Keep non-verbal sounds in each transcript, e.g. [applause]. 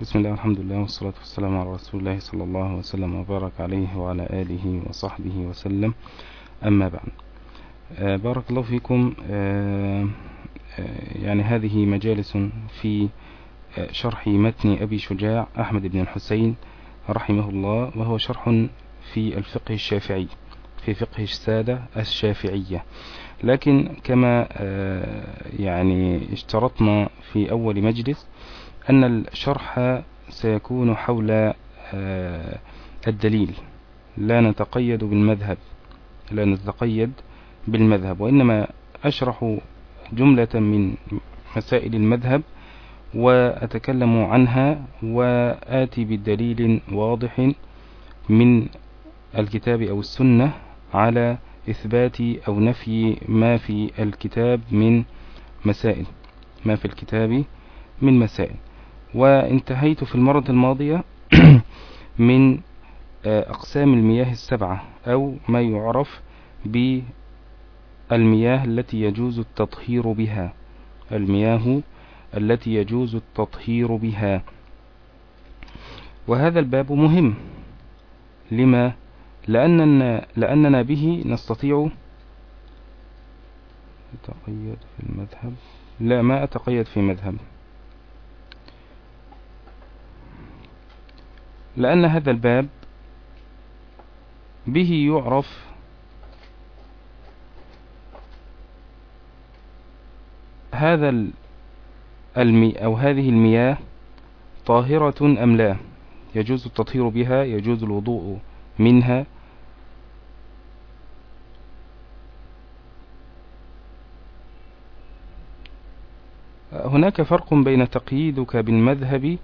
بسم الله والحمد لله والصلاة والسلام على رسول الله صلى الله وسلم وبارك عليه وعلى آله وصحبه وسلم. أما بعد آه، بارك الله فيكم. آه، آه، يعني هذه مجالس في شرح متن أبي شجاع أحمد بن الحسين رحمه الله وهو شرح في الفقه الشافعي في فقه السادة الشافعية. لكن كما يعني اشترطنا في أول مجلس أن الشرح سيكون حول الدليل. لا نتقيد بالمذهب لا نتقيد بالمذهب وإنما أشرح جملة من مسائل المذهب وأتكلم عنها وآتي بالدليل واضح من الكتاب أو السنة على إثبات أو نفي ما في الكتاب من مسائل ما في الكتاب من مسائل. وانتهيت في المرة الماضية [clears throat] من أقسام المياه السبعة أو ما يعرف بالمياه التي يجوز التطهير بها. المياه التي يجوز التطهير بها. وهذا الباب مهم. لما؟ لأننا, لأننا به نستطيع أتقيد في المذهب. لا ما أتقيد في مذهب. لأن هذا الباب به يعرف هذا المي أو هذه المياه طاهرة أم لا. يجوز التطهير بها يجوز الوضوء منها. هناك فرق بين تقييدك بالمذهب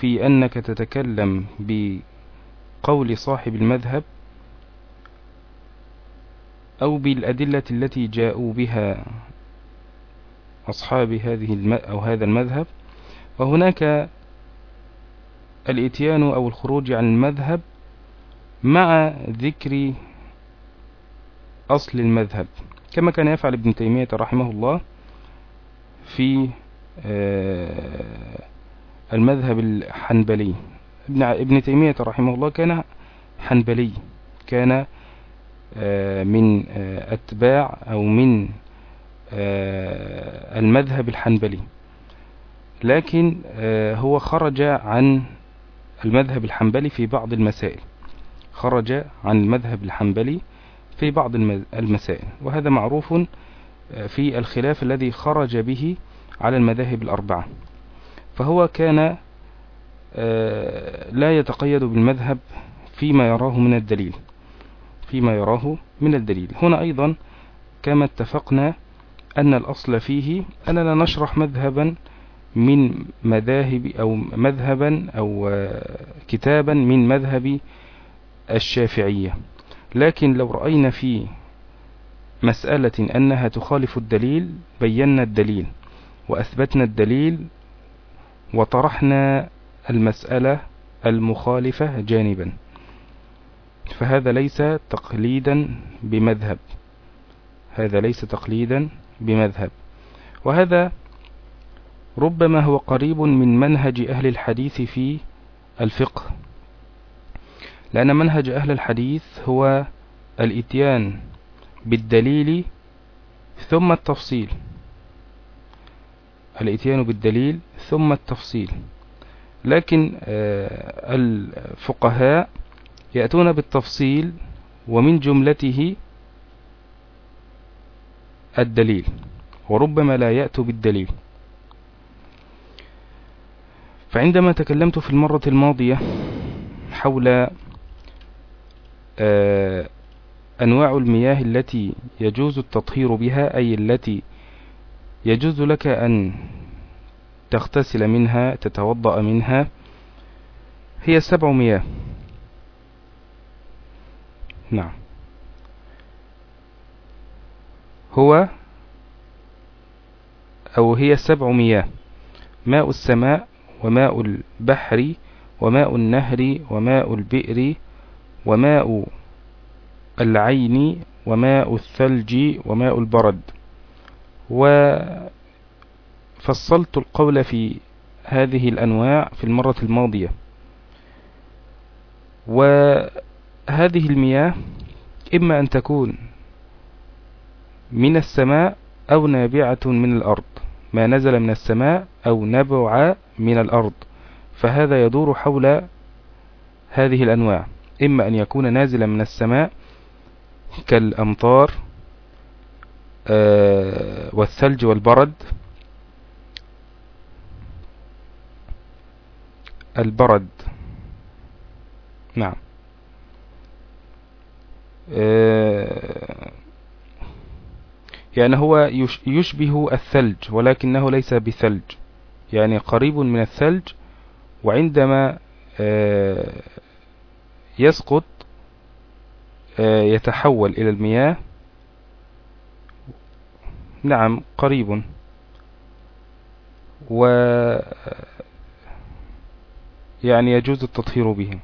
في أنك تتكلم بقول صاحب المذهب أو بالأدلة التي جاءوا بها أصحاب هذه الم... أو هذا المذهب وهناك الإتيان أو الخروج عن المذهب مع ذكر أصل المذهب. كما كان يفعل ابن تيمية رحمه الله في آه، المذهب الحنبلي. ابن تيمية رحمه الله كان حنبلي. كان آه، من آه، أتباع أو من آه، المذهب الحنبلي. لكن هو خرج عن المذهب الحنبلي في بعض المسائل. خرج عن المذهب الحنبلي في بعض المسائل. وهذا معروف في الخلاف الذي خرج به على المذاهب الأربعة. فهو كان لا يتقيد بالمذهب فيما يراه من الدليل فيما يراه من الدليل. هنا أيضا كما اتفقنا أن الأصل فيه أننا نشرح مذهبا من مذاهب أو مذهبا أو كتابا من مذهب الشافعية. لكن لو رأينا في مسألة أنها تخالف الدليل بينا الدليل وأثبتنا الدليل وطرحنا المسألة المخالفة جانبا. فهذا ليس تقليدا بمذهب. هذا ليس تقليدا بمذهب. وهذا ربما هو قريب من منهج أهل الحديث في الفقه. لأن منهج أهل الحديث هو الإتيان بالدليل ثم التفصيل. الاتيان بالدليل ثم التفصيل. لكن آه، الفقهاء يأتون بالتفصيل ومن جملته الدليل وربما لا يأتوا بالدليل. فعندما تكلمت في المرة الماضية حول آه، أنواع المياه التي يجوز التطهير بها أي التي يجوز لك أن تغتسل منها تتوضأ منها. هي سبع مياه نعم. هو أو هي سبع مياه ماء السماء وماء البحر وماء النهر وماء البئر وماء العين وماء الثلج وماء البرد. وفصلت القول في هذه الأنواع في المرة الماضية. وهذه المياه إما أن تكون من السماء أو نابعة من الأرض. ما نزل من السماء أو نبع من الأرض. فهذا يدور حول هذه الأنواع. إما أن يكون نازلا من السماء كالأمطار والثلج والبرد. البرد. نعم. آه، يعني هو يشبه الثلج ولكنه ليس بثلج. يعني قريب من الثلج وعندما آه، يسقط آه، يتحول إلى المياه نعم قريب. و يعني يجوز التطهير به.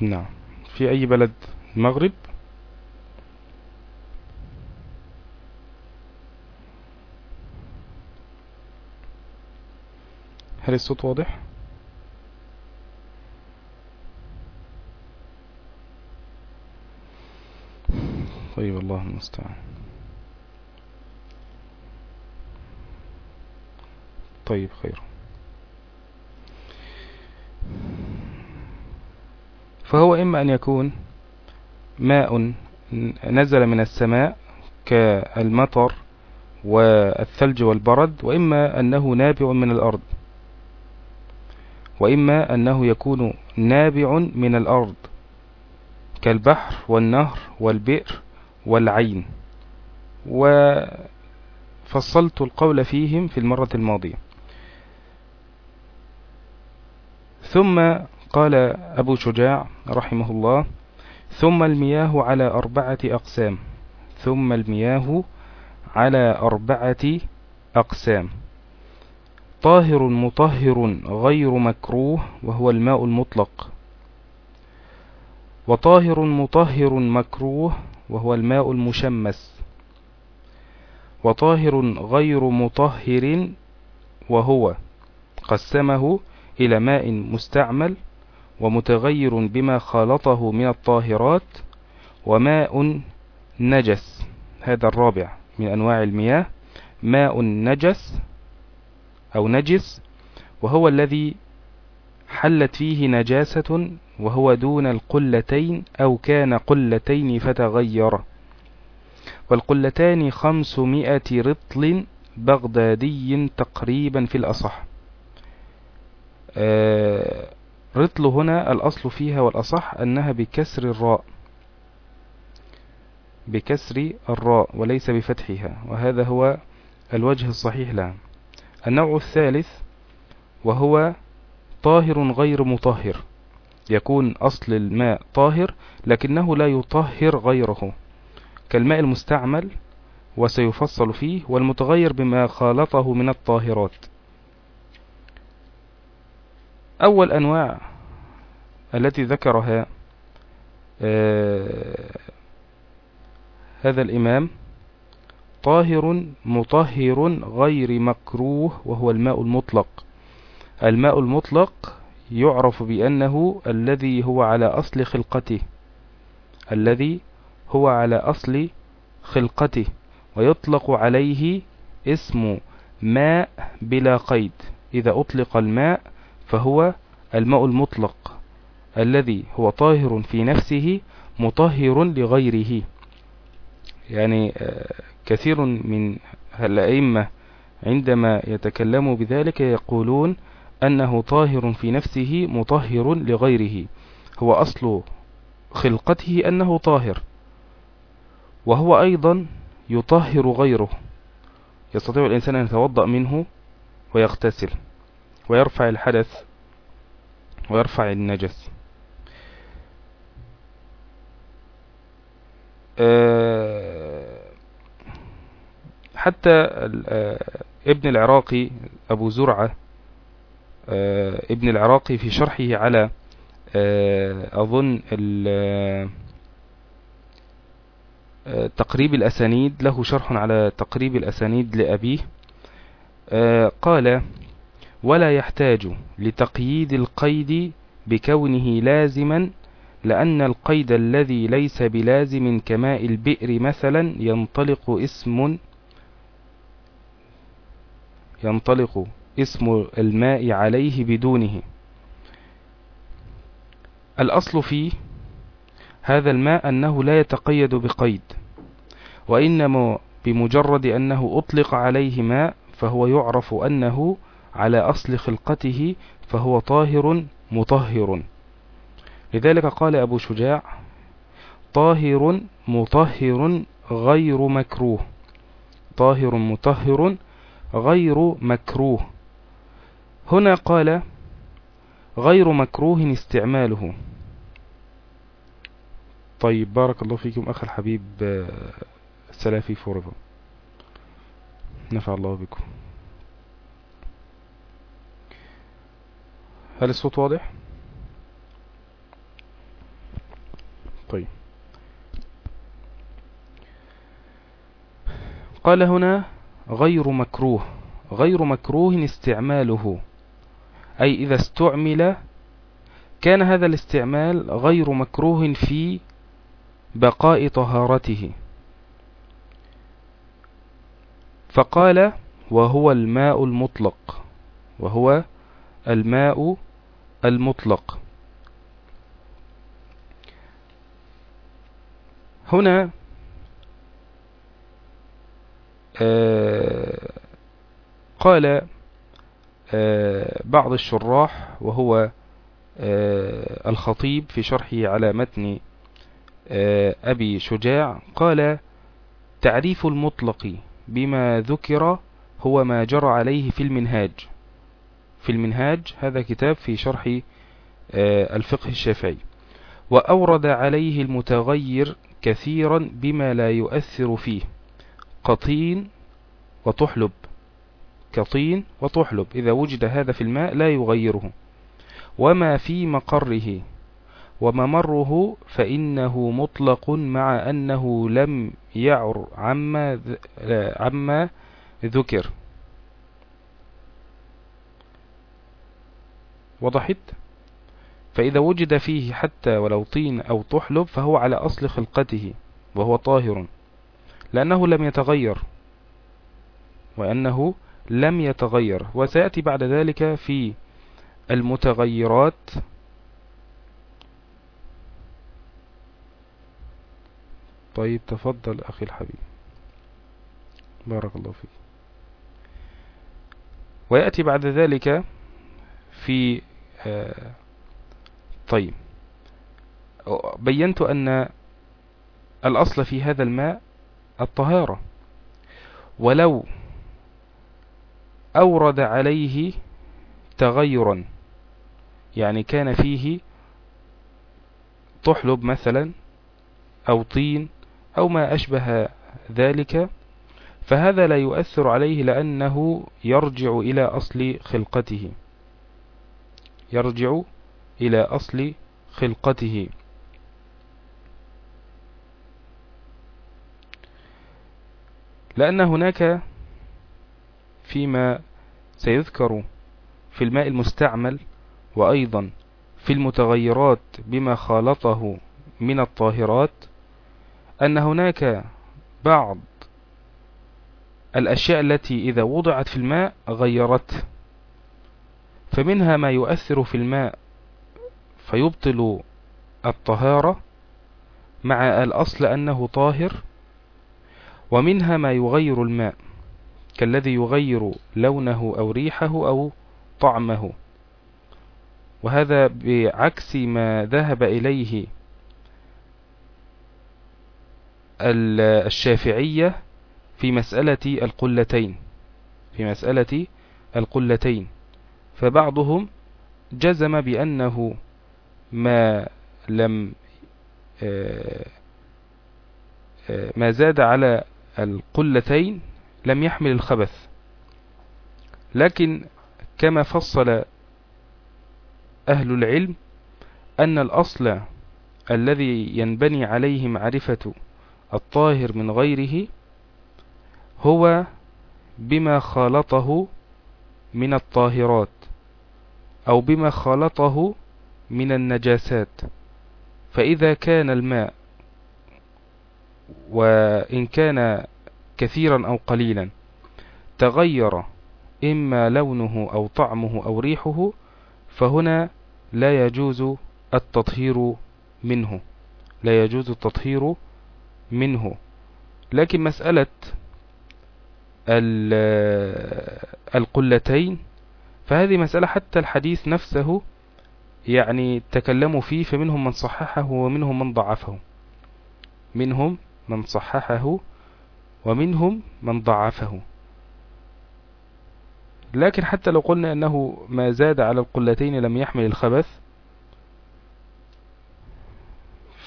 نعم. في أي بلد المغرب هل الصوت واضح؟ طيب الله المستعان. طيب خير. فهو إما أن يكون ماء نزل من السماء كالمطر والثلج والبرد وإما أنه نابع من الأرض وإما أنه يكون نابع من الأرض كالبحر والنهر والبئر والعين. وفصلت القول فيهم في المرة الماضية. ثم قال أبو شجاع رحمه الله ثم المياه على أربعة أقسام. ثم المياه على أربعة أقسام. طاهر مطهر غير مكروه وهو الماء المطلق. وطاهر مطهر مكروه وهو الماء المشمس. وطاهر غير مطهر وهو قسمه إلى ماء مستعمل ومتغير بما خالطه من الطاهرات وماء نجس. هذا الرابع من أنواع المياه ماء نجس أو نجس وهو الذي حلت فيه نجاسة وهو دون القلتين أو كان قلتين فتغير. والقلتان خمسمائة رطل بغدادي تقريبا في الأصح. آه، رطل هنا الأصل فيها والأصح أنها بكسر الراء. بكسر الراء وليس بفتحها. وهذا هو الوجه الصحيح لها النوع الثالث وهو طاهر غير مطهر. يكون أصل الماء طاهر لكنه لا يطهر غيره. كالماء المستعمل وسيفصل فيه والمتغير بما خالطه من الطاهرات. أول أنواع التي ذكرها آه هذا الإمام طاهر مطهر غير مكروه وهو الماء المطلق. الماء المطلق يعرف بأنه الذي هو على أصل خلقته الذي هو على أصل خلقته ويطلق عليه اسم ماء بلا قيد. إذا أطلق الماء فهو الماء المطلق الذي هو طاهر في نفسه مطهر لغيره. يعني آه، كثير من الأئمة عندما يتكلموا بذلك يقولون أنه طاهر في نفسه مطهر لغيره. هو أصل خلقته أنه طاهر. وهو أيضا يطهر غيره. يستطيع الإنسان أن يتوضأ منه ويغتسل ويرفع الحدث ويرفع النجس. آه، حتى آه، ابن العراقي أبو زرعة ابن العراقي في شرحه على أظن تقريب الأسانيد له شرح على تقريب الأسانيد لأبيه. قال ولا يحتاج لتقييد القيد بكونه لازما لأن القيد الذي ليس بلازم كماء البئر مثلا ينطلق اسم ينطلق اسم الماء عليه بدونه. الأصل فيه هذا الماء أنه لا يتقيد بقيد وإنما بمجرد أنه أطلق عليه ماء فهو يعرف أنه على أصل خلقته فهو طاهر مطهر. لذلك قال أبو شجاع طاهر مطهر غير مكروه. طاهر مطهر غير مكروه. هنا قال غير مكروه استعماله. طيب بارك الله فيكم أخ الحبيب سلافي فورفا. نفع الله بكم. هل الصوت واضح؟ طيب. قال هنا غير مكروه غير مكروه استعماله. أي إذا استعمل كان هذا الاستعمال غير مكروه في بقاء طهارته. فقال وهو الماء المطلق وهو الماء المطلق. هنا آه، قال بعض الشراح وهو آه، الخطيب في شرحه على متن أبي شجاع قال تعريف المطلق بما ذكر هو ما جرى عليه في المنهاج. في المنهاج هذا كتاب في شرح الفقه الشافعي. وأورد عليه المتغير كثيرا بما لا يؤثر فيه. قطين وتحلب كطين وتحلب إذا وجد هذا في الماء لا يغيره. وما في مقره. وممره فإنه مطلق مع أنه لم يعر عما, عما ذكر. وضحت؟ فإذا وجد فيه حتى ولو طين أو تحلب فهو على أصل خلقته وهو طاهر لأنه لم يتغير وأنه لم يتغير وسيأتي بعد ذلك في المتغيرات. طيب تفضل أخي الحبيب. بارك الله فيك. ويأتي بعد ذلك في آه طيب. بينت أن الأصل في هذا الماء الطهارة. ولو أورد عليه تغيرا. يعني كان فيه تحلب مثلا أو طين أو ما أشبه ذلك. فهذا لا يؤثر عليه لأنه يرجع إلى أصل خلقته. يرجع إلى أصل خلقته. لأن هناك فيما سيذكر في الماء المستعمل وأيضا في المتغيرات بما خالطه من الطاهرات أن هناك بعض الأشياء التي إذا وضعت في الماء غيرته فمنها ما يؤثر في الماء فيبطل الطهارة مع الأصل أنه طاهر ومنها ما يغير الماء. كالذي يغير لونه أو ريحه أو طعمه. وهذا بعكس ما ذهب إليه الشافعية في مسألة القلتين في مسألة القلتين. فبعضهم جزم بأنه ما لم آه، آه، ما زاد على القلتين لم يحمل الخبث. لكن كما فصل أهل العلم أن الأصل الذي ينبني عليه معرفة الطاهر من غيره هو بما خالطه من الطاهرات أو بما خالطه من النجاسات. فإذا كان الماء وإن كان كثيرا أو قليلا. تغير إما لونه أو طعمه أو ريحه فهنا لا يجوز التطهير منه. لا يجوز التطهير منه. لكن مسألة القلتين فهذه مسألة حتى الحديث نفسه يعني تكلموا فيه فمنهم من صححه ومنهم من ضعفه. منهم من صححه ومنهم من ضعفه. لكن حتى لو قلنا أنه ما زاد على القلتين لم يحمل الخبث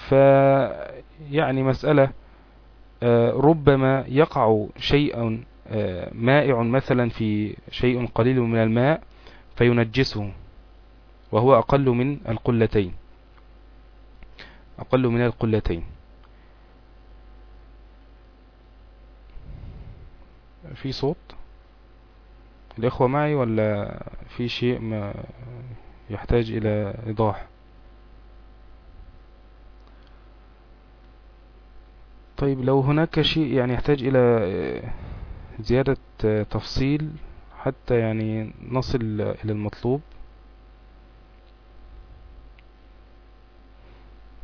فيعني مسألة آه، ربما يقع شيء آه، مائع مثلا في شيء قليل من الماء فينجسه وهو أقل من القلتين. أقل من القلتين. في صوت؟ الإخوة معي ولا في شيء ما يحتاج إلى إيضاح؟ طيب لو هناك شيء يعني يحتاج إلى زيادة تفصيل حتى يعني نصل إلى المطلوب؟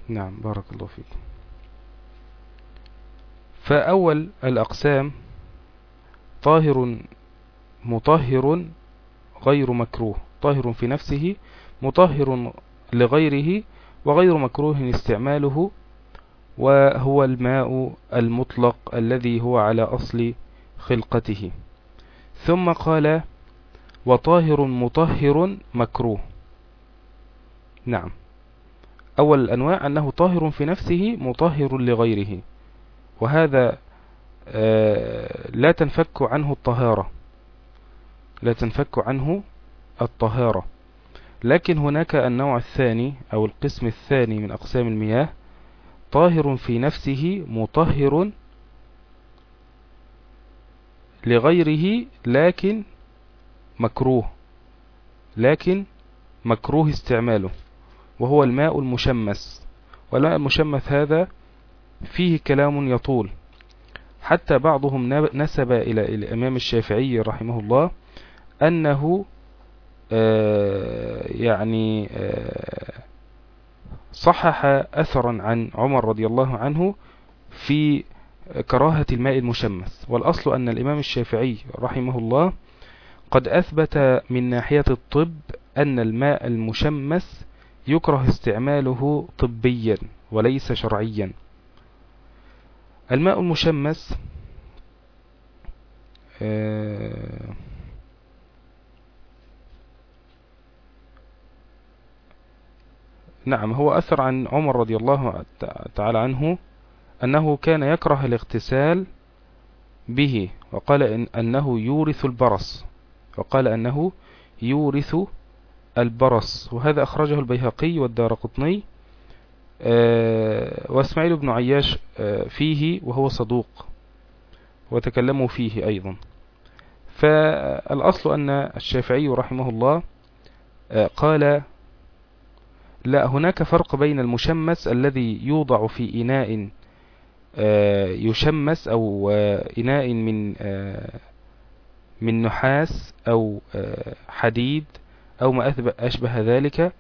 نعم بارك الله فيك. فأول الأقسام طاهر مطهر غير مكروه طاهر في نفسه مطهر لغيره وغير مكروه استعماله وهو الماء المطلق الذي هو على أصل خلقته. ثم قال وطاهر مطهر مكروه. نعم. أول الأنواع أنه طاهر في نفسه مطهر لغيره. وهذا لا تنفك عنه الطهارة. لا تنفك عنه الطهارة. لكن هناك النوع الثاني أو القسم الثاني من أقسام المياه طاهر في نفسه مطهر لغيره لكن مكروه لكن مكروه استعماله وهو الماء المشمس. والماء المشمس هذا فيه كلام يطول. حتى بعضهم نسب إلى الإمام الشافعي رحمه الله أنه آه، يعني آه، صحح أثرا عن عمر رضي الله عنه في كراهة الماء المشمس. والأصل أن الإمام الشافعي رحمه الله قد أثبت من ناحية الطب أن الماء المشمس يكره استعماله طبيا وليس شرعيا. الماء المشمس آه، نعم هو أثر عن عمر رضي الله تعالى عنه أنه كان يكره الاغتسال به وقال إن أنه يورث البرص وقال أنه يورث البرص وهذا أخرجه البيهقي والدار قطني آه، وإسماعيل بن عياش آه، فيه وهو صدوق وتكلموا فيه أيضا. فالأصل أن الشافعي رحمه الله آه، قال لا هناك فرق بين المشمس الذي يوضع في إناء يشمس أو إناء من من نحاس أو حديد أو ما أشبه ذلك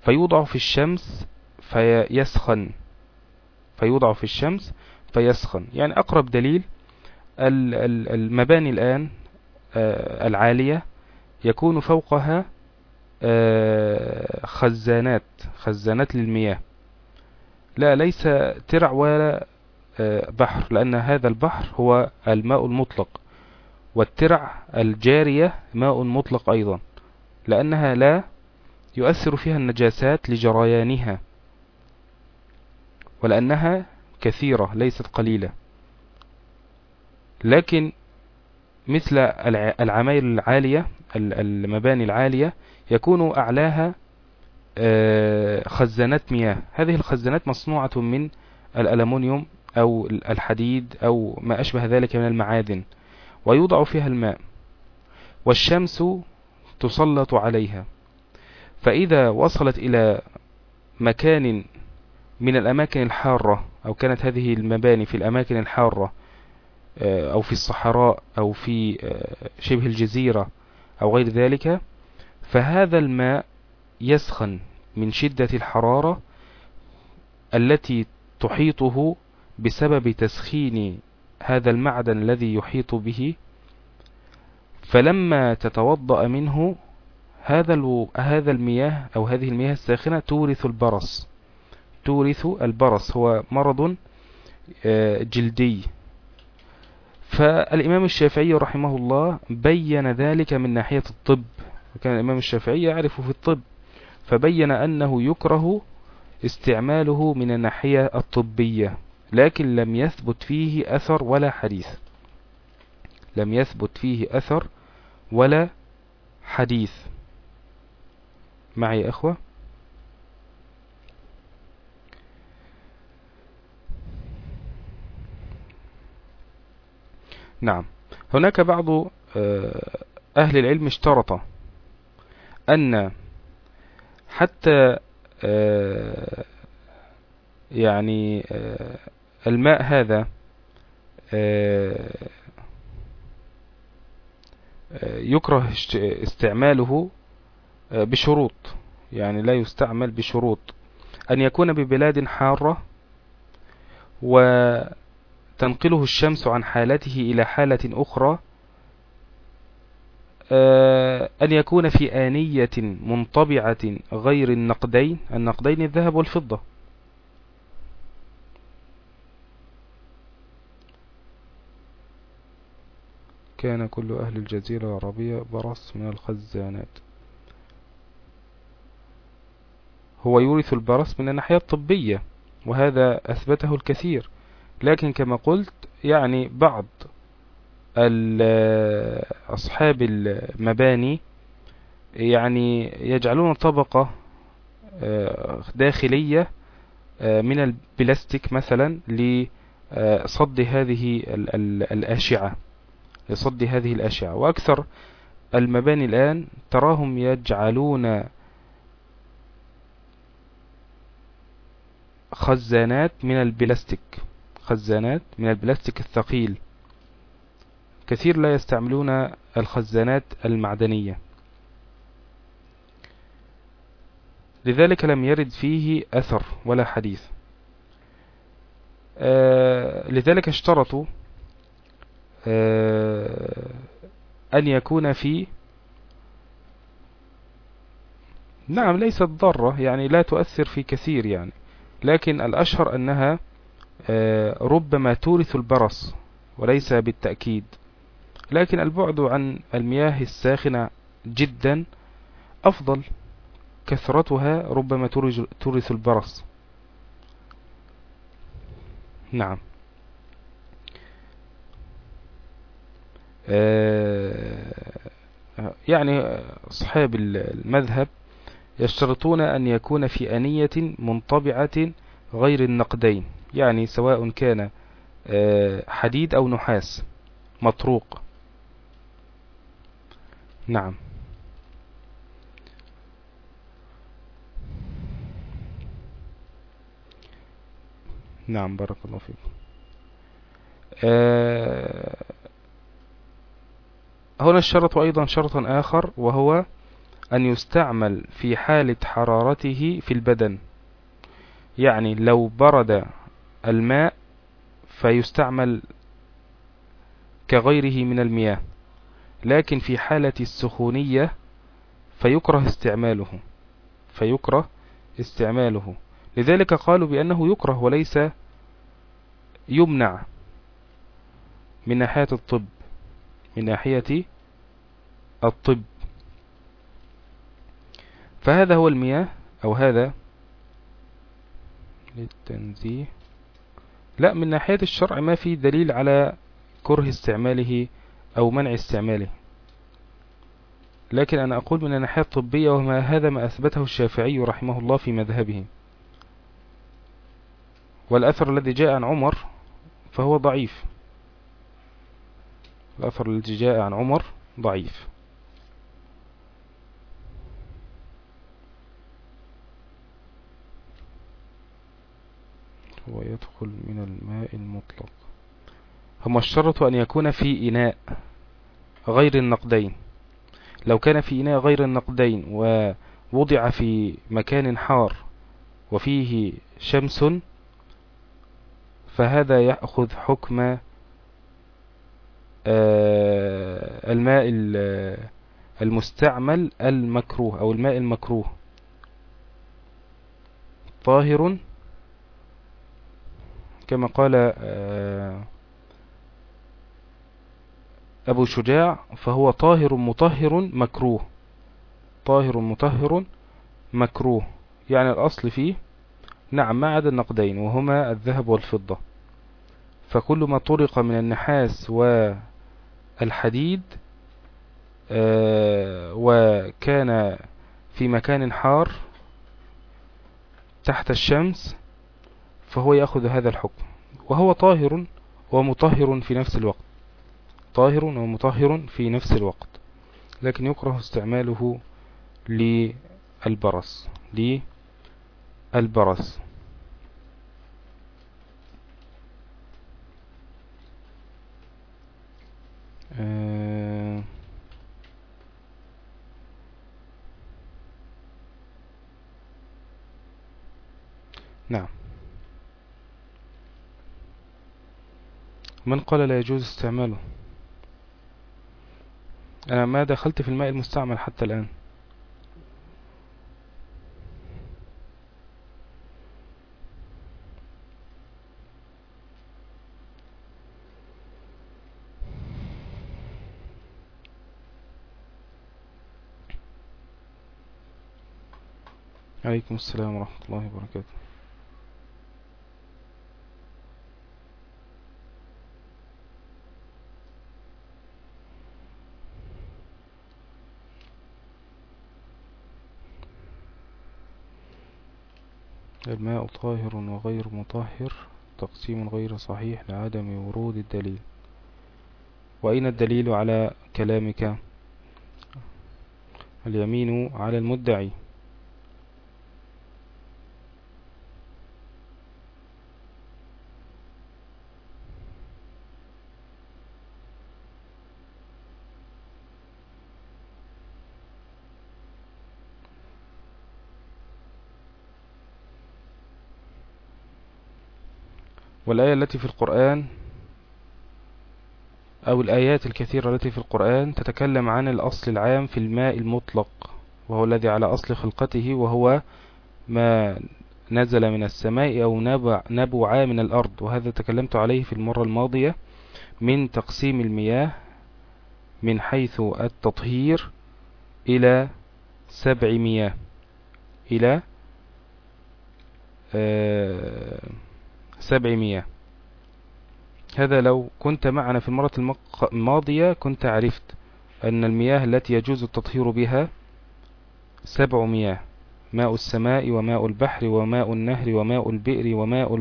فيوضع في الشمس فيسخن فيوضع في الشمس فيسخن. يعني أقرب دليل المباني الآن آه، العالية يكون فوقها آه، خزانات خزانات للمياه. لا ليس ترع ولا آه، بحر لأن هذا البحر هو الماء المطلق والترع الجارية ماء مطلق أيضا لأنها لا يؤثر فيها النجاسات لجريانها. ولأنها كثيرة ليست قليلة. لكن مثل العماير العالية المباني العالية يكون أعلاها آه، خزانات مياه. هذه الخزانات مصنوعة من الألمنيوم أو الحديد أو ما أشبه ذلك من المعادن ويوضع فيها الماء والشمس تسلط عليها. فإذا وصلت إلى مكان من الأماكن الحارة أو كانت هذه المباني في الأماكن الحارة آه، أو في الصحراء أو في آه، شبه الجزيرة أو غير ذلك فهذا الماء يسخن من شدة الحرارة التي تحيطه بسبب تسخين هذا المعدن الذي يحيط به. فلما تتوضأ منه هذا المياه أو هذه المياه الساخنة تورث البرص. تورث البرص هو مرض آه، جلدي. فالإمام الشافعي رحمه الله بين ذلك من ناحية الطب. وكان الإمام الشافعي يعرف في الطب فبين أنه يكره استعماله من الناحية الطبية لكن لم يثبت فيه أثر ولا حديث. لم يثبت فيه أثر ولا حديث. معي أخوة؟ نعم. هناك بعض آه، أهل العلم اشترط أن حتى آه، يعني آه، الماء هذا يكره استعماله بشروط. يعني لا يستعمل بشروط. أن يكون ببلاد حارة وتنقله الشمس عن حالته إلى حالة أخرى آه، أن يكون في آنية منطبعة غير النقدين النقدين الذهب والفضة. كان كل أهل الجزيرة العربية برص من الخزانات. هو يورث البرص من الناحية الطبية وهذا أثبته الكثير. لكن كما قلت يعني بعض أصحاب المباني يعني يجعلون طبقة آه، داخلية آه، من البلاستيك مثلا لصد هذه الأشعة لصد هذه الأشعة. وأكثر المباني الآن تراهم يجعلون خزانات من البلاستيك. خزانات من البلاستيك الثقيل. كثير لا يستعملون الخزانات المعدنية. لذلك لم يرد فيه أثر ولا حديث. آه لذلك اشترطوا آه أن يكون في نعم ليست ضارة يعني لا تؤثر في كثير يعني لكن الأشهر أنها ربما تورث البرص وليس بالتأكيد. لكن البعد عن المياه الساخنة جدا أفضل. كثرتها ربما تورث البرص. نعم. آه، يعني أصحاب المذهب يشترطون أن يكون في أنية منطبعة غير النقدين. يعني سواء كان آه، حديد أو نحاس مطروق. نعم. نعم بارك الله فيك. آه هنا الشرط أيضا شرط آخر وهو أن يستعمل في حالة حرارته في البدن. يعني لو برد الماء فيستعمل كغيره من المياه لكن في حالة السخونية فيكره استعماله فيكره استعماله. لذلك قالوا بأنه يكره وليس يمنع من ناحية الطب من ناحية الطب. فهذا هو المياه أو هذا للتنزيه. لا من ناحية الشرع ما في دليل على كره استعماله أو منع استعماله. لكن أنا أقول من الناحية الطبية وما هذا ما أثبته الشافعي رحمه الله في مذهبه. والأثر الذي جاء عن عمر فهو ضعيف. الأثر الذي جاء عن عمر ضعيف. هو يدخل من الماء المطلق. هم الشرط أن يكون في إناء غير النقدين. لو كان في إناء غير النقدين ووضع في مكان حار وفيه شمس فهذا يأخذ حكم آه، الماء المستعمل المكروه أو الماء المكروه. طاهر كما قال آه، أبو شجاع فهو طاهر مطهر مكروه. طاهر مطهر مكروه. يعني الأصل فيه نعم ما عدا النقدين وهما الذهب والفضة. فكل ما طرق من النحاس والحديد آه، وكان في مكان حار تحت الشمس فهو يأخذ هذا الحكم. وهو طاهر ومطهر في نفس الوقت. طاهر ومطهر في نفس الوقت. لكن يكره استعماله للبرص. للبرص. آه. نعم. من قال لا يجوز استعماله. أنا ما دخلت في الماء المستعمل حتى الآن. عليكم السلام ورحمة الله وبركاته. الماء طاهر وغير مطهر تقسيم غير صحيح لعدم ورود الدليل. وأين الدليل على كلامك؟ اليمين على المدعي. والآية التي في القرآن أو الآيات الكثيرة التي في القرآن تتكلم عن الأصل العام في الماء المطلق وهو الذي على أصل خلقته وهو ما نزل من السماء أو نبع, من الأرض. وهذا تكلمت عليه في المرة الماضية من تقسيم المياه من حيث التطهير إلى سبع مياه إلى آه سبعمية. هذا لو كنت معنا في المرة الماضية كنت عرفت أن المياه التي يجوز التطهير بها سبع مياه ماء السماء وماء البحر وماء النهر وماء البئر وماء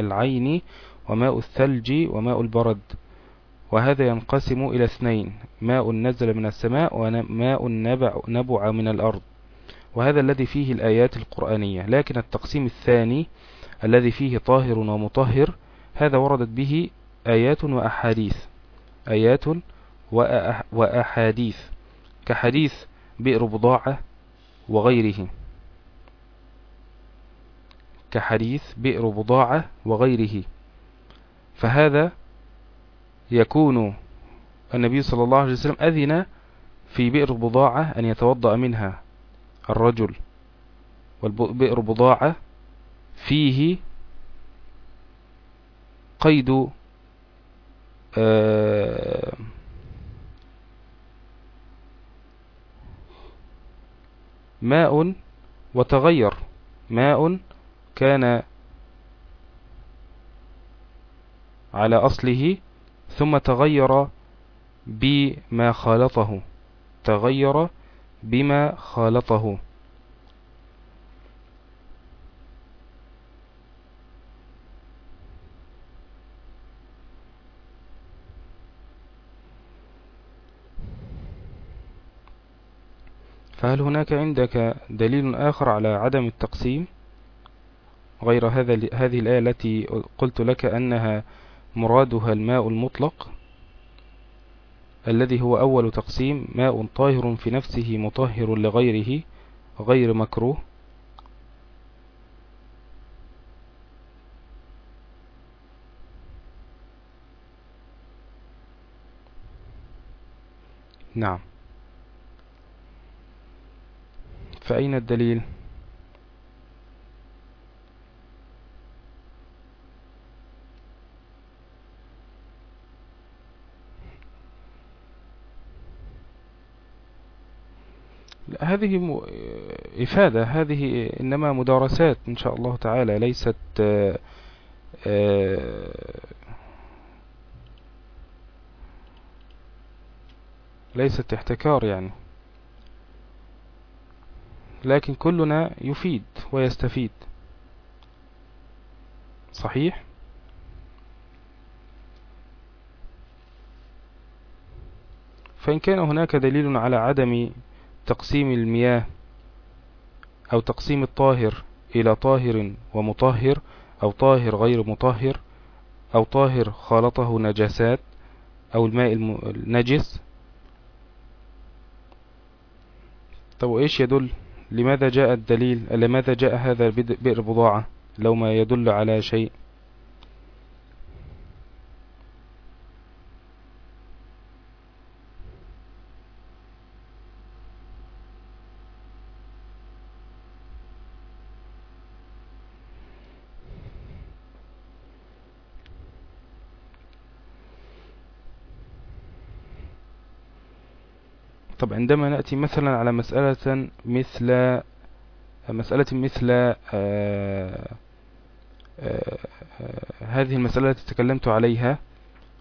العين وماء الثلج وماء البرد. وهذا ينقسم إلى اثنين. ماء نزل من السماء وماء نبع, نبع من الأرض. وهذا الذي فيه الآيات القرآنية. لكن التقسيم الثاني الذي فيه طاهر ومطهر هذا وردت به آيات وأحاديث. آيات وأحاديث كحديث بئر بضاعة وغيره. كحديث بئر بضاعة وغيره. فهذا يكون النبي صلى الله عليه وسلم أذن في بئر بضاعة أن يتوضأ منها الرجل والبئر بضاعة فيه قيد آه، ماء وتغير. ماء كان على أصله ثم تغير بما خالطه. تغير بما خالطه. فهل هناك عندك دليل آخر على عدم التقسيم غير هذا هذه الآية التي قلت لك أنها مرادها الماء المطلق الذي هو أول تقسيم ماء طاهر في نفسه مطهر لغيره غير مكروه؟ نعم. فأين الدليل؟ هذه إفادة هذه إنما مدارسات إن شاء الله تعالى ليست آه، آه، ليست احتكار يعني. لكن كلنا يفيد ويستفيد. صحيح؟ فإن كان هناك دليل على عدم تقسيم المياه أو تقسيم الطاهر إلى طاهر ومطهر أو طاهر غير مطهر أو طاهر خالطه نجاسات أو الماء النجس. طب وإيش يدل؟ لماذا جاء الدليل؟ لماذا جاء هذا بئر بضاعة؟ لو ما يدل على شيء طب عندما نأتي مثلا على مسألة مثل مسألة مثل آآ آه، آآ آه، هذه المسألة التي تكلمت عليها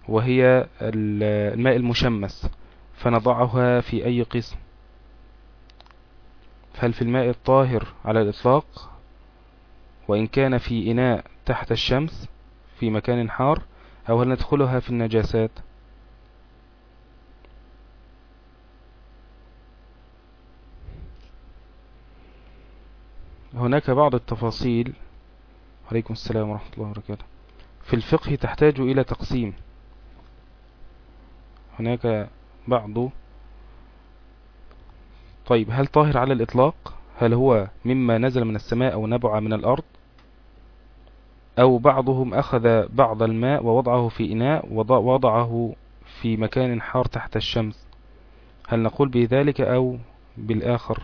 وهي الماء المشمس فنضعها في أي قسم؟ هل في الماء الطاهر على الإطلاق؟ وإن كان في إناء تحت الشمس في مكان حار أو هل ندخلها في النجاسات؟ هناك بعض التفاصيل. عليكم السلام ورحمة الله وبركاته. في الفقه تحتاج إلى تقسيم. هناك بعض. طيب هل طاهر على الإطلاق؟ هل هو مما نزل من السماء أو نبع من الأرض؟ أو بعضهم أخذ بعض الماء ووضعه في إناء ووضعه في مكان حار تحت الشمس؟ هل نقول بذلك أو بالآخر؟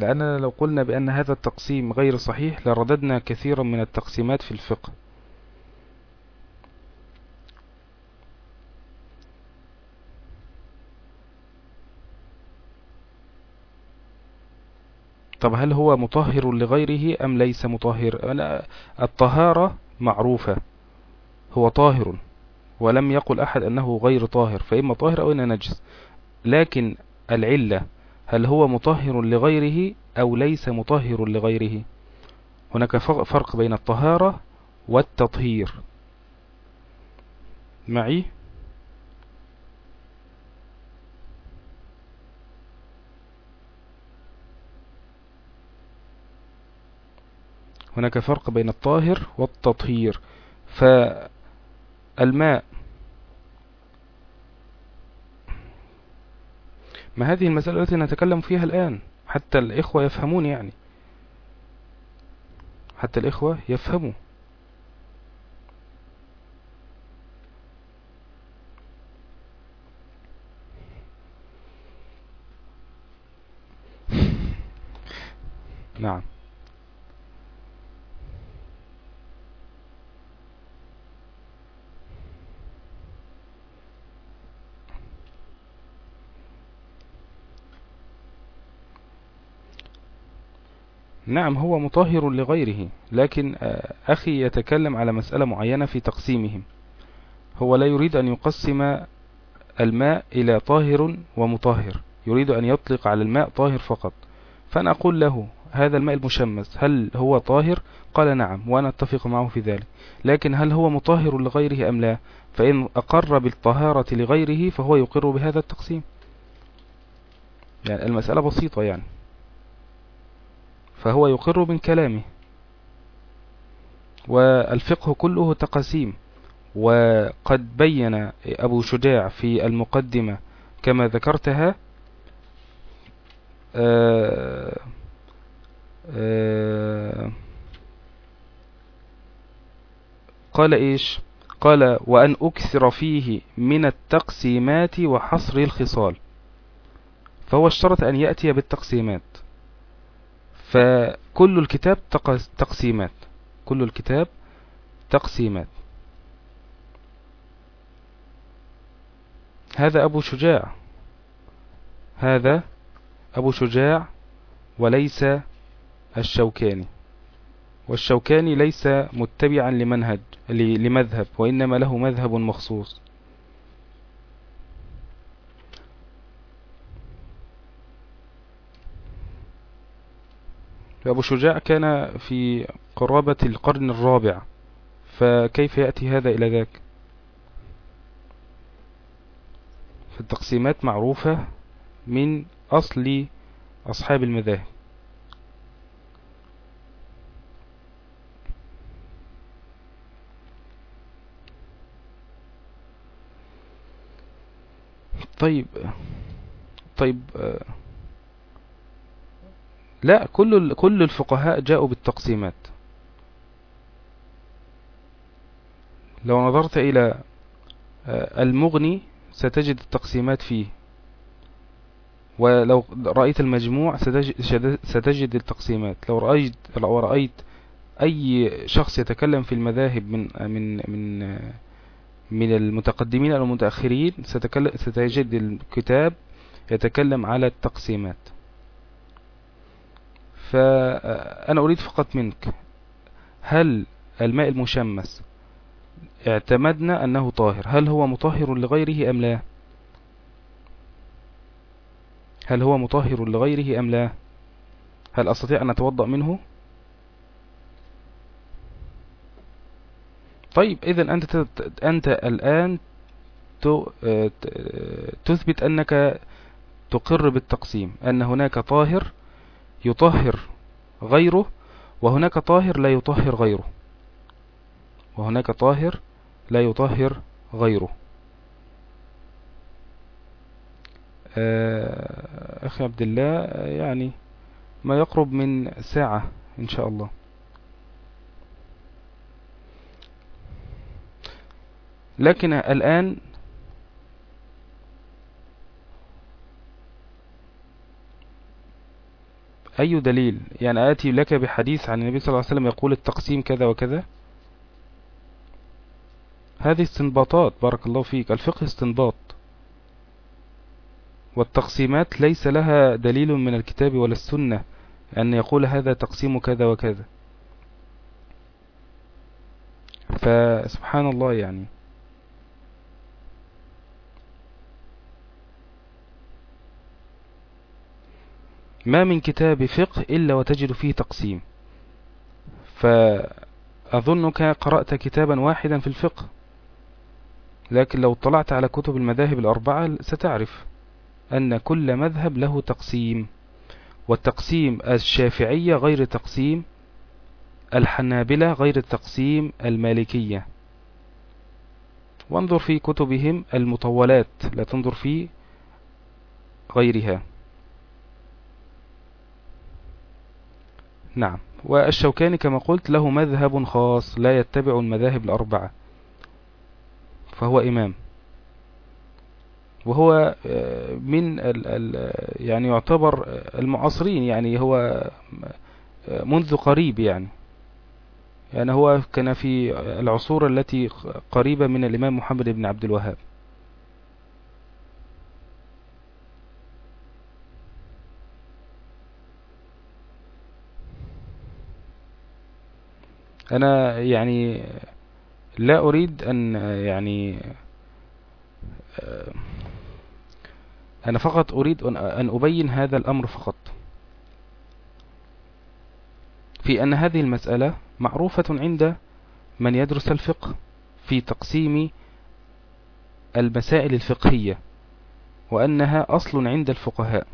لأننا لو قلنا بأن هذا التقسيم غير صحيح لرددنا كثيرا من التقسيمات في الفقه. طب هل هو مطهر لغيره أم ليس مطهر؟ الطهارة معروفة. هو طاهر ولم يقل أحد أنه غير طاهر فإما طاهر أو إنه نجس. لكن العلة هل هو مطهر لغيره أو ليس مطهر لغيره؟ هناك فرق بين الطهارة والتطهير. معي؟ هناك فرق بين الطاهر والتطهير. فالماء ما هذه المسألة التي نتكلم فيها الآن. حتى الإخوة يفهمون يعني. حتى الإخوة يفهموا. نعم. نعم هو مطهر لغيره لكن آه، أخي يتكلم على مسألة معينة في تقسيمهم. هو لا يريد أن يقسم الماء إلى طاهر ومطهر. يريد أن يطلق على الماء طاهر فقط. فأنا أقول له هذا الماء المشمس هل هو طاهر؟ قال نعم وأنا أتفق معه في ذلك. لكن هل هو مطهر لغيره أم لا؟ فإن أقر بالطهارة لغيره فهو يقر بهذا التقسيم. يعني المسألة بسيطة يعني. فهو يقر من كلامه. والفقه كله تقسيم وقد بين أبو شجاع في المقدمة كما ذكرتها آه، آه، قال إيش؟ قال وأن أكثر فيه من التقسيمات وحصر الخصال فهو اشترط أن يأتي بالتقسيمات. فكل الكتاب تقسيمات. كل الكتاب تقسيمات. هذا أبو شجاع. هذا أبو شجاع وليس الشوكاني. والشوكاني ليس متبعا لمنهج لمذهب وإنما له مذهب مخصوص. أبو شجاع كان في قرابة القرن الرابع فكيف يأتي هذا إلى ذاك؟ فالتقسيمات معروفة من أصل أصحاب المذاهب. طيب طيب لا كل كل الفقهاء جاءوا بالتقسيمات. لو نظرت إلى المغني ستجد التقسيمات فيه. ولو رأيت المجموع ستجد التقسيمات. لو رأيت لو رأيت أي شخص يتكلم في المذاهب من من من من المتقدمين أو المتأخرين ستجد الكتاب يتكلم على التقسيمات. فأنا أريد فقط منك هل الماء المشمس اعتمدنا أنه طاهر؟ هل هو مطهر لغيره أم لا؟ هل هو مطهر لغيره أم لا؟ هل أستطيع أن أتوضأ منه؟ طيب إذا أنت أنت الآن تثبت أنك تقر بالتقسيم أن هناك طاهر يطهر غيره وهناك طاهر لا يطهر غيره. وهناك طاهر لا يطهر غيره. آه، أخي عبد الله يعني ما يقرب من ساعة إن شاء الله. لكن الآن أي دليل؟ يعني آتي لك بحديث عن النبي صلى الله عليه وسلم يقول التقسيم كذا وكذا؟ هذه استنباطات بارك الله فيك. الفقه استنباط. والتقسيمات ليس لها دليل من الكتاب ولا السنة أن يقول هذا تقسيم كذا وكذا. فسبحان الله يعني. ما من كتاب فقه إلا وتجد فيه تقسيم. فأظنك قرأت كتابا واحدا في الفقه لكن لو اطلعت على كتب المذاهب الأربعة ستعرف أن كل مذهب له تقسيم والتقسيم الشافعية غير تقسيم الحنابلة غير تقسيم المالكية. وانظر في كتبهم المطولات لا تنظر في غيرها. نعم. والشوكاني كما قلت له مذهب خاص لا يتبع المذاهب الأربعة فهو إمام. وهو آه، من ال ال يعني يعتبر المعاصرين يعني هو آه، منذ قريب يعني. يعني هو كان في العصور التي قريبة من الإمام محمد بن عبد الوهاب. أنا يعني لا أريد أن يعني أنا فقط أريد أن أبين هذا الأمر فقط. في أن هذه المسألة معروفة عند من يدرس الفقه في تقسيم المسائل الفقهية وأنها أصل عند الفقهاء.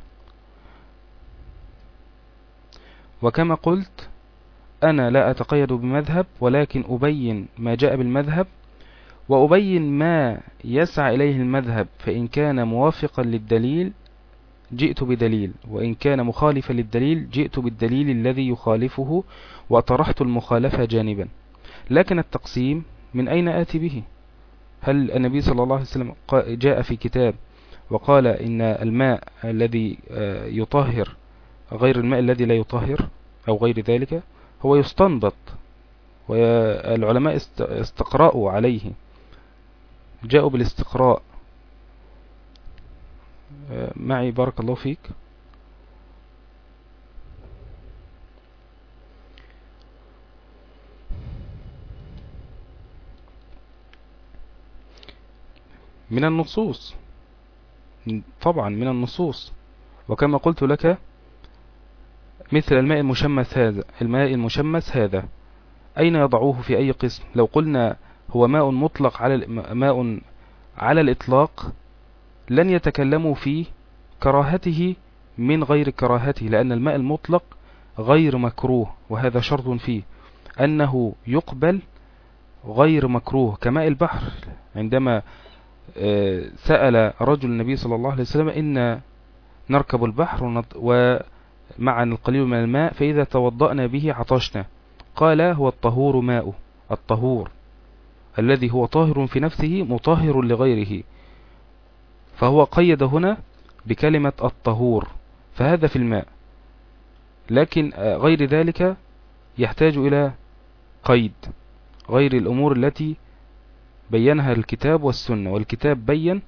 وكما قلت أنا لا أتقيد بمذهب ولكن أبين ما جاء بالمذهب وأبين ما يسعى إليه المذهب فإن كان موافقا للدليل جئت بدليل وإن كان مخالفا للدليل جئت بالدليل الذي يخالفه وطرحت المخالفة جانبا. لكن التقسيم من أين آتي به؟ هل النبي صلى الله عليه وسلم جاء في كتاب وقال إن الماء الذي آه، يطهر غير الماء الذي لا يطهر أو غير ذلك؟ هو يستنبط والعلماء استقرأوا عليه جاءوا بالاستقراء. آه، معي بارك الله فيك. من النصوص طبعا من النصوص. وكما قلت لك مثل الماء المشمس هذا الماء المشمس هذا. أين يضعوه في أي قسم؟ لو قلنا هو ماء مطلق على ماء على الإطلاق لن يتكلموا في كراهته من غير كراهته لأن الماء المطلق غير مكروه وهذا شرط فيه. أنه يقبل غير مكروه كماء البحر. عندما آه، سأل رجل النبي صلى الله عليه وسلم إن نركب البحر ومعنا القليل من الماء فإذا توضأنا به عطشنا. قال هو الطهور ماء الطهور الذي هو طاهر في نفسه مطهر لغيره. فهو قيد هنا بكلمة الطهور فهذا في الماء. لكن آه، غير ذلك يحتاج إلى قيد غير الأمور التي بينها الكتاب والسنة. والكتاب بين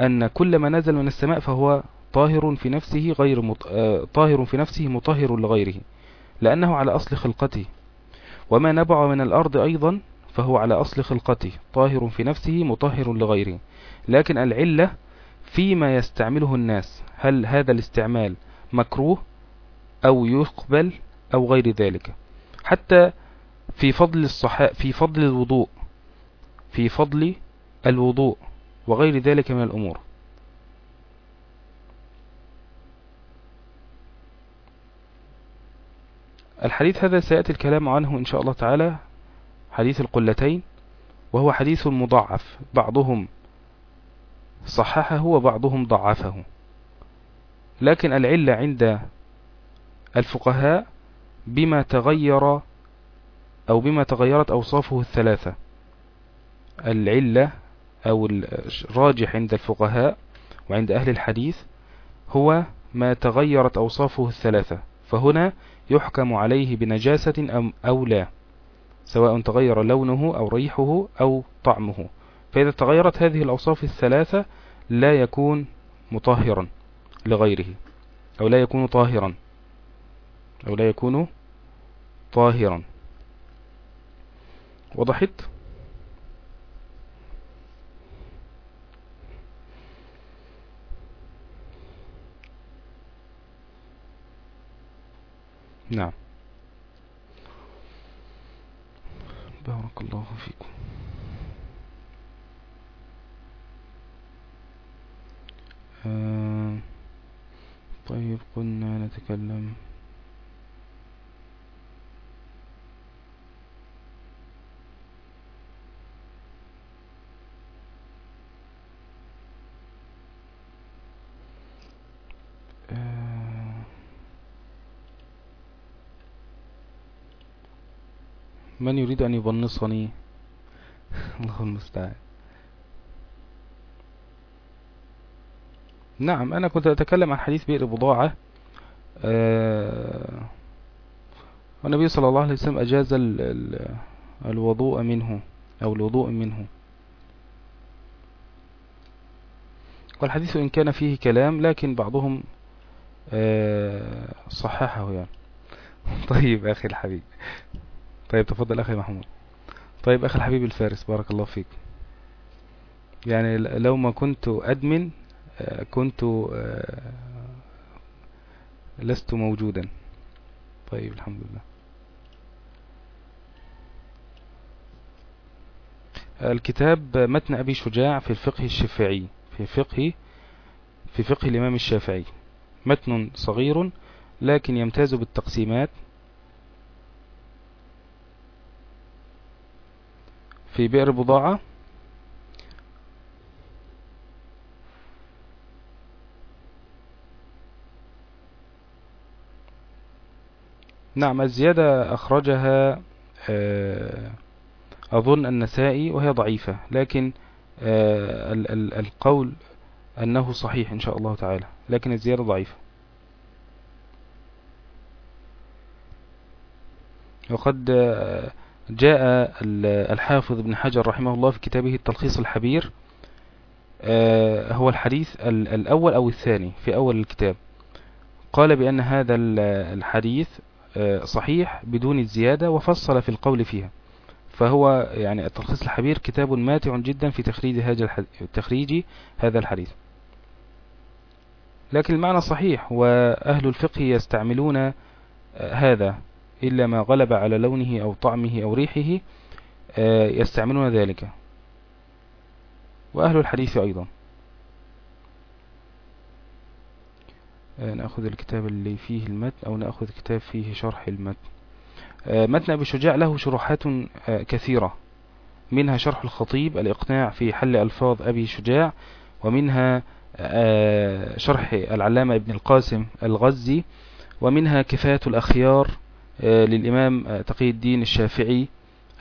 أن كل ما نزل من السماء فهو طاهر في نفسه غير مط... آه... طاهر في نفسه مطهر لغيره لأنه على أصل خلقته. وما نبع من الأرض أيضا فهو على أصل خلقته. طاهر في نفسه مطهر لغيره. لكن العلة فيما يستعمله الناس هل هذا الاستعمال مكروه أو يقبل أو غير ذلك؟ حتى في فضل الصحاء في فضل الوضوء في فضل الوضوء وغير ذلك من الأمور. الحديث هذا سيأتي الكلام عنه إن شاء الله تعالى حديث القلتين وهو حديث مضعف بعضهم صححه وبعضهم ضعفه. لكن العلة عند الفقهاء بما تغير أو بما تغيرت أوصافه الثلاثة. العلة أو الراجح عند الفقهاء وعند أهل الحديث هو ما تغيرت أوصافه الثلاثة. فهنا يحكم عليه بنجاسة أو لا سواء تغير لونه أو ريحه أو طعمه. فإذا تغيرت هذه الأوصاف الثلاثة لا يكون مطهرا لغيره أو لا يكون طاهرا أو لا يكون طاهرا. وضحت نعم بارك الله فيكم آه طيب قلنا نتكلم من يريد أن يبنصني؟ الله المستعان. نعم أنا كنت أتكلم عن حديث بئر بضاعة. آه والنبي صلى الله عليه وسلم أجاز ال ال الوضوء منه أو الوضوء منه. والحديث إن كان فيه كلام لكن بعضهم آه صححه يعني. [laughs] طيب أخي الحبيب. طيب تفضل أخي محمود. طيب أخي الحبيب الفارس بارك الله فيك. يعني لو ما كنت أدمن آه، كنت آه، لست موجودا. طيب الحمد لله. الكتاب متن أبي شجاع في الفقه الشافعي في فقه في فقه الإمام الشافعي. متن صغير لكن يمتاز بالتقسيمات. في بئر بضاعة نعم الزيادة أخرجها آه، أظن النسائي وهي ضعيفة لكن آه، القول أنه صحيح إن شاء الله تعالى لكن الزيادة ضعيفة. وقد آه، جاء الحافظ ابن حجر رحمه الله في كتابه التلخيص الحبير هو الحديث الأول أو الثاني في أول الكتاب. قال بأن هذا الحديث آه، صحيح بدون الزيادة وفصل في القول فيها. فهو يعني التلخيص الحبير كتاب ماتع جدا في تخريج هذا تخريج هذا الحديث. لكن المعنى صحيح وأهل الفقه يستعملون آه، هذا. إلا ما غلب على لونه أو طعمه أو ريحه آه، يستعملون ذلك. وأهل الحديث أيضا. آه، نأخذ الكتاب اللي فيه المتن أو نأخذ كتاب فيه شرح المتن. آه، متن أبي شجاع له شروحات كثيرة. منها شرح الخطيب الإقناع في حل ألفاظ أبي شجاع ومنها شرح العلامة ابن القاسم الغزي ومنها كفاية الأخيار للإمام تقي الدين الشافعي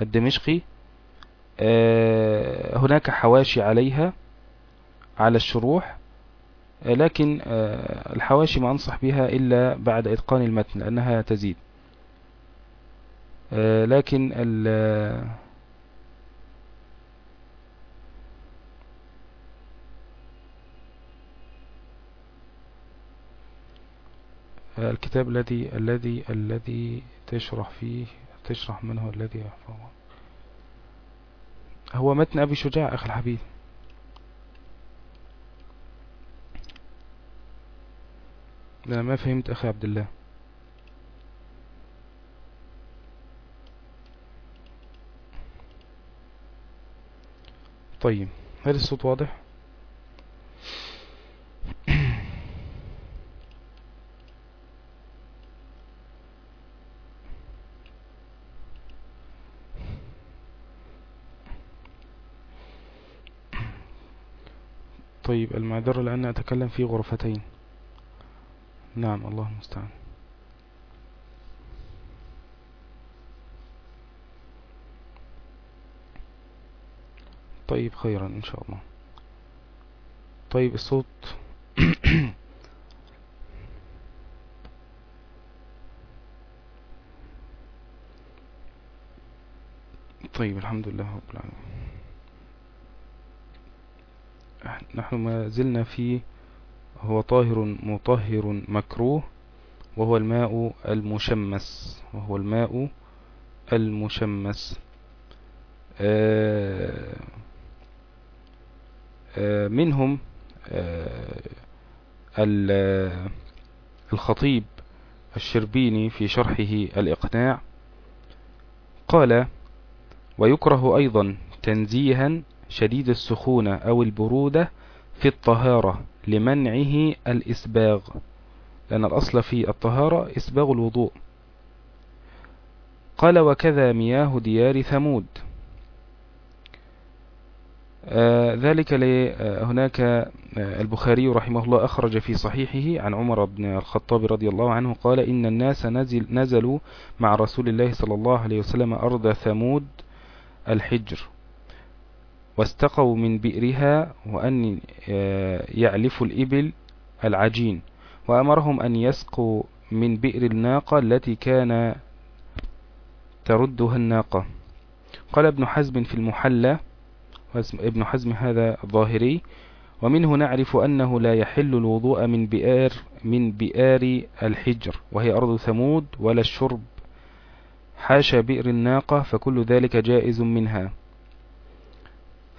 الدمشقي. هناك حواشي عليها على الشروح لكن آه، الحواشي ما أنصح بها إلا بعد إتقان المتن لأنها تزيد. آه، لكن الكتاب الذي الذي الذي تشرح فيه تشرح منه الذي يحفظه. هو متن أبي شجاع أخي الحبيب. لا ما فهمت أخي عبد الله. طيب هل الصوت واضح؟ طيب المعذرة لأن أتكلم في غرفتين. نعم الله المستعان. طيب خيرا إن شاء الله. طيب الصوت. [coughs] طيب الحمد لله رب العالمين. نحن ما زلنا في هو طاهر مطهر مكروه وهو الماء المشمس وهو الماء المشمس. آه، آه، منهم آه، الخطيب الشربيني في شرحه الإقناع قال ويكره أيضا تنزيها شديد السخونة أو البرودة في الطهارة لمنعه الإسباغ لأن الأصل في الطهارة إسباغ الوضوء. قال وكذا مياه ديار ثمود. آه ذلك هناك آه البخاري رحمه الله أخرج في صحيحه عن عمر بن الخطاب رضي الله عنه قال إن الناس نزل نزلوا مع رسول الله صلى الله عليه وسلم أرض ثمود الحجر. واستقوا من بئرها وأن آه، يعلفوا الإبل العجين وأمرهم أن يسقوا من بئر الناقة التي كان تردها الناقة. قال ابن حزم في المحلى ابن حزم هذا ظاهري ومنه نعرف أنه لا يحل الوضوء من بئار من بئار الحجر وهي أرض ثمود ولا الشرب حاشا بئر الناقة فكل ذلك جائز منها.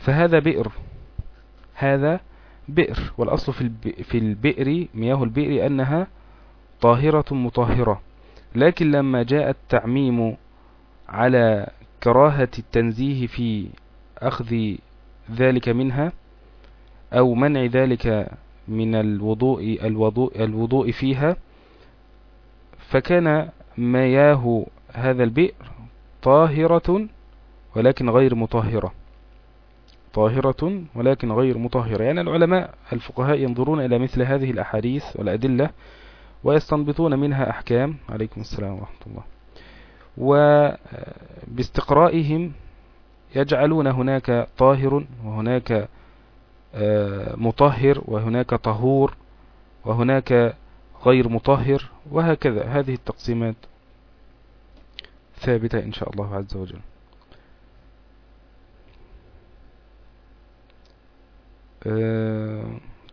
فهذا بئر. هذا بئر. والأصل في البئر مياه البئر أنها طاهرة مطهرة. لكن لما جاء التعميم على كراهة التنزيه في أخذ ذلك منها أو منع ذلك من الوضوء, الوضوء, الوضوء فيها فكان مياه هذا البئر طاهرة ولكن غير مطهرة. طاهرة ولكن غير مطهرة يعني العلماء الفقهاء ينظرون إلى مثل هذه الأحاديث والأدلة ويستنبطون منها أحكام. عليكم السلام ورحمة الله. وباستقرائهم يجعلون هناك طاهر وهناك آه، مطهر وهناك طهور وهناك غير مطهر وهكذا. هذه التقسيمات ثابتة إن شاء الله عز وجل.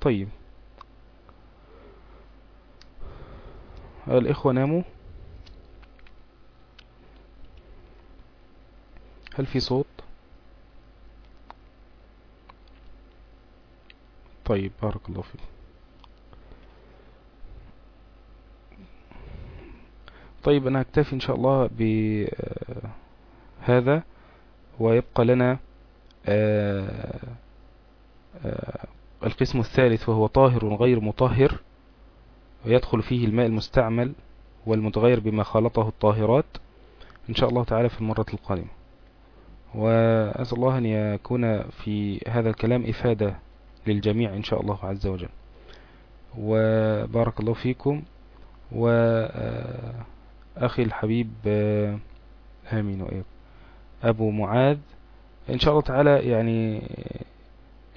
طيب. الإخوة ناموا؟ هل في صوت؟ طيب بارك الله فيك. طيب أنا أكتفي إن شاء الله بهذا ويبقى لنا آه، آه، القسم الثالث وهو طاهر غير مطهر ويدخل فيه الماء المستعمل والمتغير بما خالطه الطاهرات إن شاء الله تعالى في المرة القادمة. وأسأل الله أن يكون في هذا الكلام إفادة للجميع إن شاء الله عز وجل. وبارك الله فيكم. وأخي الحبيب آمين. وإياكم أبو معاذ إن شاء الله تعالى يعني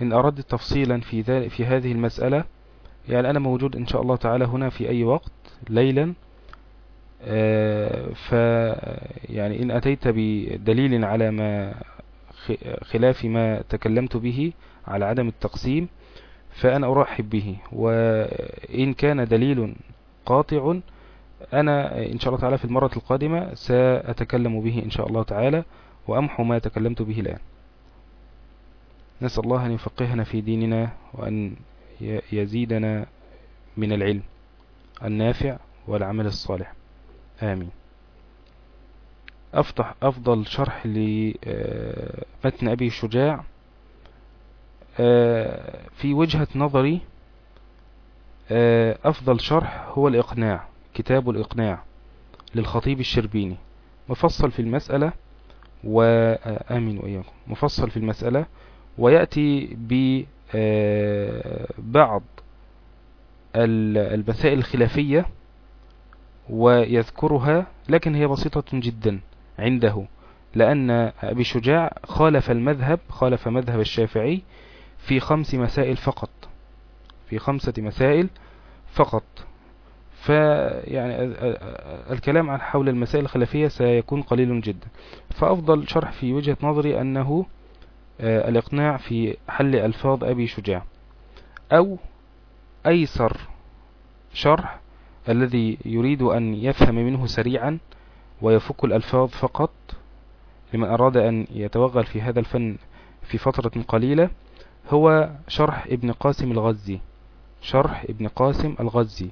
إن أردت تفصيلا في, في هذه المسألة يعني أنا موجود إن شاء الله تعالى هنا في أي وقت ليلا آه، ف يعني إن أتيت بدليل على ما خلاف ما تكلمت به على عدم التقسيم فأنا أرحب به. وإن كان دليل قاطع أنا إن شاء الله تعالى في المرة القادمة سأتكلم به إن شاء الله تعالى وأمحو ما تكلمت به الآن. نسأل الله أن يفقهنا في ديننا وأن يزيدنا من العلم النافع والعمل الصالح. آمين. أفتح أفضل شرح لمتن أبي شجاع آه، في وجهة نظري آه، أفضل شرح هو الإقناع كتاب الإقناع للخطيب الشربيني. مفصل في المسألة وآمين وإياكم. مفصل في المسألة ويأتي ببعض آه، المسائل الخلافية ويذكرها لكن هي بسيطة جدا عنده لأن أبي شجاع خالف المذهب خالف مذهب الشافعي في خمس مسائل فقط في خمسة مسائل فقط. فيعني الكلام عن حول المسائل الخلافية سيكون قليل جدا. فأفضل شرح في وجهة نظري أنه الإقناع في حل ألفاظ أبي شجاع أو أيسر شرح الذي يريد أن يفهم منه سريعا ويفك الألفاظ فقط لمن أراد أن يتوغل في هذا الفن في فترة قليلة هو شرح ابن قاسم الغزي. شرح ابن قاسم الغزي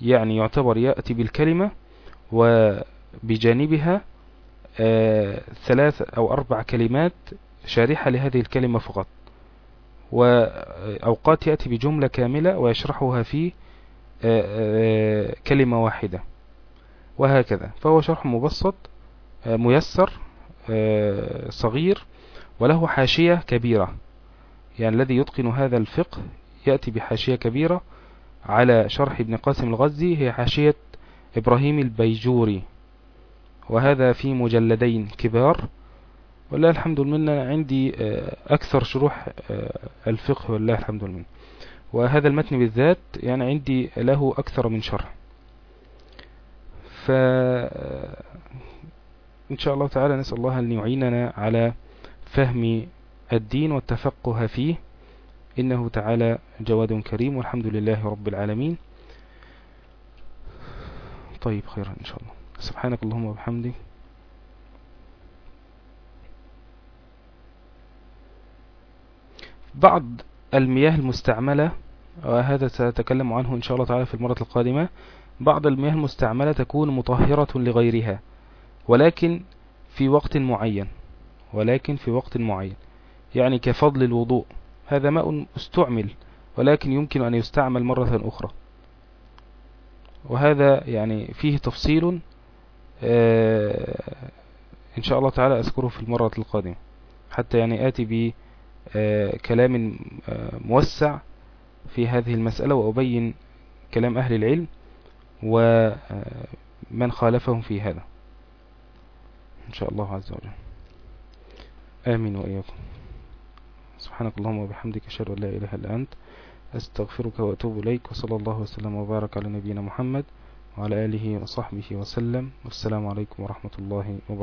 يعني يعتبر يأتي بالكلمة وبجانبها آه ثلاث أو أربع كلمات شارحة لهذه الكلمة فقط. وأوقات يأتي بجملة كاملة ويشرحها في آه، آه، كلمة واحدة. وهكذا. فهو شرح مبسط آه، ميسر صغير وله حاشية كبيرة. يعني الذي يتقن هذا الفقه يأتي بحاشية كبيرة على شرح ابن قاسم الغزي هي حاشية إبراهيم البيجوري. وهذا في مجلدين كبار. والله الحمد لله عندي أكثر شروح الفقه والله الحمد لله. وهذا المتن بالذات يعني عندي له أكثر من شرح. ف إن شاء الله تعالى نسأل الله أن يعيننا على فهم الدين والتفقه فيه. إنه تعالى جواد كريم والحمد لله رب العالمين. طيب خيرا إن شاء الله. سبحانك اللهم وبحمدك. بعض المياه المستعملة وهذا سأتكلم عنه إن شاء الله تعالى في المرة القادمة بعض المياه المستعملة تكون مطهرة لغيرها ولكن في وقت معين ولكن في وقت معين يعني كفضل الوضوء هذا ماء استعمل ولكن يمكن أن يستعمل مرة أخرى. وهذا يعني فيه تفصيل آه، إن شاء الله تعالى أذكره في المرة القادمة حتى يعني آتي بكلام آه، موسع في هذه المسألة وأبين كلام أهل العلم ومن خالفهم في هذا. إن شاء الله عز وجل. آمين وإياكم. سبحانك اللهم وبحمدك أشهد أن لا إله إلا أنت أستغفرك وأتوب إليك وصلى الله وسلم وبارك على نبينا محمد وعلى آله وصحبه وسلم. والسلام عليكم ورحمة الله وبركاته.